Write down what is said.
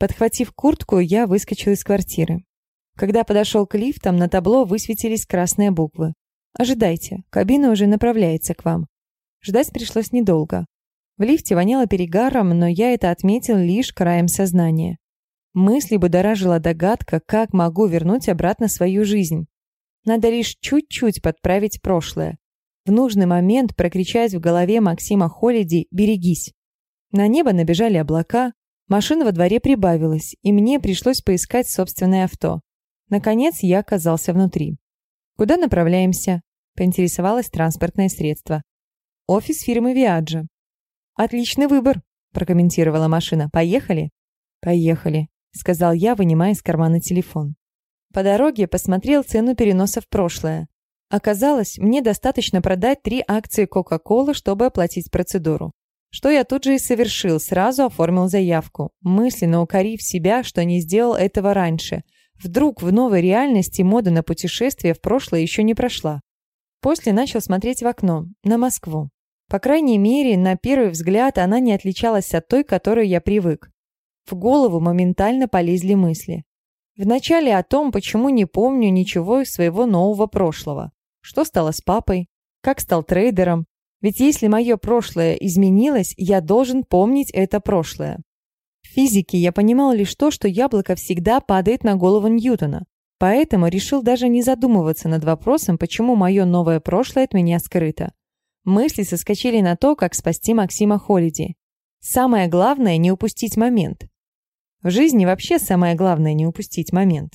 Подхватив куртку, я выскочил из квартиры. Когда подошел к лифтам, на табло высветились красные буквы. «Ожидайте, кабина уже направляется к вам». Ждать пришлось недолго. В лифте воняло перегаром, но я это отметил лишь краем сознания. Мысли будоражила догадка, как могу вернуть обратно свою жизнь. Надо лишь чуть-чуть подправить прошлое. В нужный момент прокричать в голове Максима Холиди «Берегись!». На небо набежали облака, машина во дворе прибавилась, и мне пришлось поискать собственное авто. Наконец я оказался внутри. «Куда направляемся?» – поинтересовалось транспортное средство. «Офис фирмы Виаджа». «Отличный выбор», – прокомментировала машина. «Поехали?» «Поехали», – сказал я, вынимая из кармана телефон. По дороге посмотрел цену переноса в прошлое. Оказалось, мне достаточно продать три акции Coca-Cola, чтобы оплатить процедуру. Что я тут же и совершил, сразу оформил заявку, мысленно укорив себя, что не сделал этого раньше – Вдруг в новой реальности мода на путешествия в прошлое еще не прошла. После начал смотреть в окно, на Москву. По крайней мере, на первый взгляд она не отличалась от той, к которой я привык. В голову моментально полезли мысли. Вначале о том, почему не помню ничего из своего нового прошлого. Что стало с папой? Как стал трейдером? Ведь если мое прошлое изменилось, я должен помнить это прошлое. В физике я понимал лишь то, что яблоко всегда падает на голову Ньютона. Поэтому решил даже не задумываться над вопросом, почему мое новое прошлое от меня скрыто. Мысли соскочили на то, как спасти Максима Холиди. Самое главное – не упустить момент. В жизни вообще самое главное – не упустить момент.